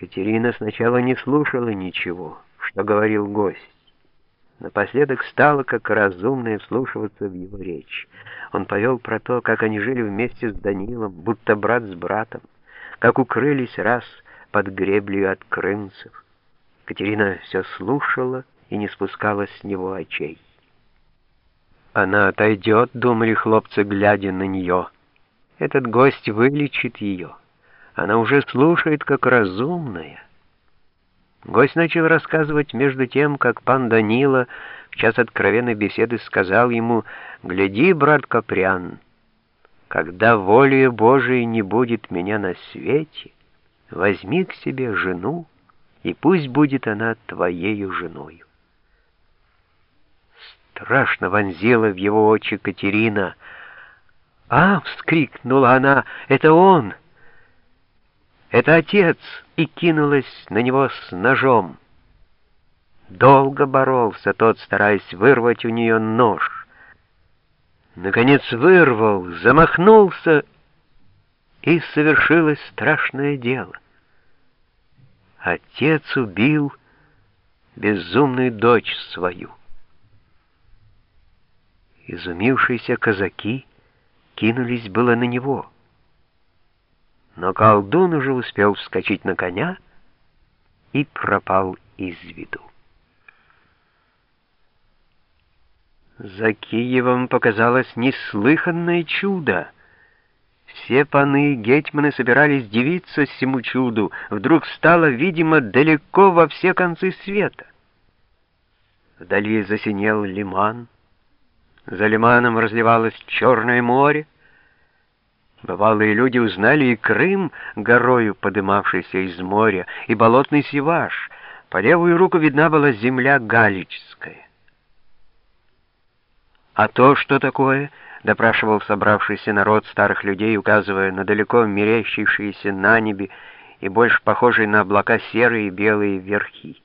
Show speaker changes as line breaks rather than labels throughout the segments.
Катерина сначала не слушала ничего, что говорил гость. Напоследок стала, как разумная, вслушиваться в его речь. Он повел про то, как они жили вместе с Данилом, будто брат с братом, как укрылись раз под греблей от крымцев. Катерина все слушала и не спускала с него очей. Она отойдет, думали хлопцы, глядя на нее. Этот гость вылечит ее. Она уже слушает, как разумная. Гость начал рассказывать между тем, как пан Данила в час откровенной беседы сказал ему, «Гляди, брат Капрян, когда волею Божией не будет меня на свете, возьми к себе жену, и пусть будет она твоею женою». Страшно вонзила в его очи Катерина. «А!» — вскрикнула она, «это он!» «Это отец!» и кинулась на него с ножом. Долго боролся тот, стараясь вырвать у нее нож. Наконец вырвал, замахнулся, и совершилось страшное дело. Отец убил безумную дочь свою. Изумившиеся казаки кинулись было на него — но колдун уже успел вскочить на коня и пропал из виду. За Киевом показалось неслыханное чудо. Все паны и гетьманы собирались дивиться всему чуду. Вдруг стало, видимо, далеко во все концы света. Вдали засинел лиман. За лиманом разливалось Черное море. Бывалые люди узнали и Крым, горою подымавшийся из моря, и болотный Сиваш. По левую руку видна была земля Галичская. «А то что такое?» — допрашивал собравшийся народ старых людей, указывая на далеко мерещившиеся на небе и больше похожие на облака серые и белые верхи.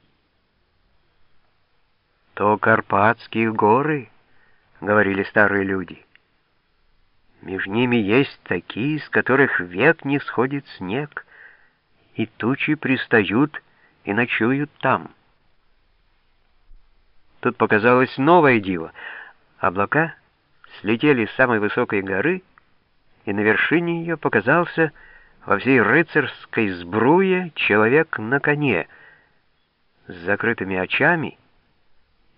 «То Карпатские горы», — говорили старые люди. Между ними есть такие, с которых век не сходит снег, и тучи пристают и ночуют там. Тут показалось новое диво. Облака слетели с самой высокой горы, и на вершине ее показался во всей рыцарской сбруе человек на коне с закрытыми очами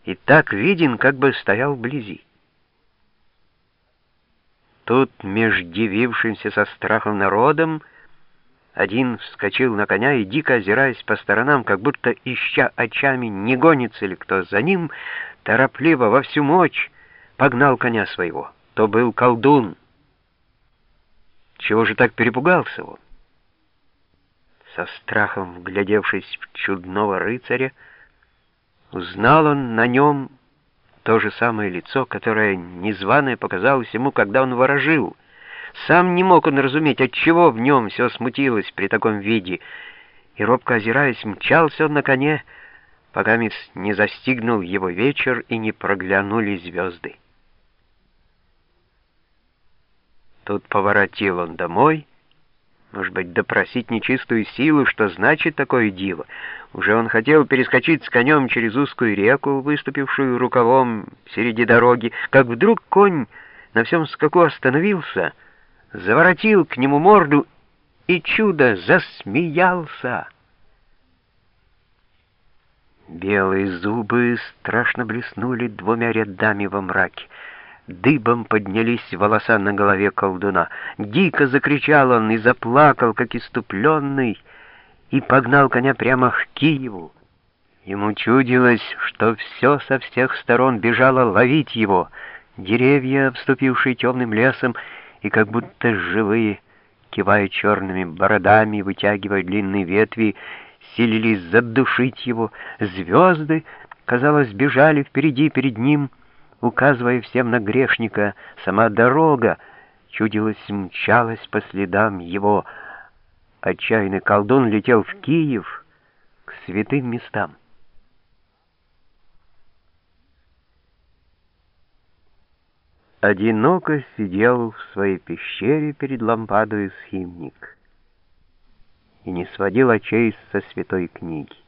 и так виден, как бы стоял вблизи. Тут, меж дивившимся со страхом народом, один вскочил на коня и, дико озираясь по сторонам, как будто ища очами, не гонится ли кто за ним, торопливо во всю мощь погнал коня своего. То был колдун. Чего же так перепугался он? Со страхом, вглядевшись в чудного рыцаря, узнал он на нем то же самое лицо, которое незваное показалось ему, когда он ворожил. Сам не мог он разуметь, отчего в нем все смутилось при таком виде, и, робко озираясь, мчался он на коне, пока не застигнул его вечер и не проглянули звезды. Тут поворотил он домой, может быть, допросить нечистую силу, что значит такое диво. Уже он хотел перескочить с конем через узкую реку, выступившую рукавом среди дороги, как вдруг конь на всем скаку остановился, заворотил к нему морду и чудо засмеялся. Белые зубы страшно блеснули двумя рядами во мраке. Дыбом поднялись волоса на голове колдуна. Дико закричал он и заплакал, как иступленный, и погнал коня прямо к Киеву. Ему чудилось, что все со всех сторон бежало ловить его. Деревья, обступившие темным лесом, и как будто живые, кивая черными бородами, вытягивая длинные ветви, силились задушить его. Звезды, казалось, бежали впереди перед ним — указывая всем на грешника, сама дорога, чудилась, мчалась по следам его. Отчаянный колдун летел в Киев к святым местам. Одиноко сидел в своей пещере перед лампадой схимник. и не сводил очей со святой книги.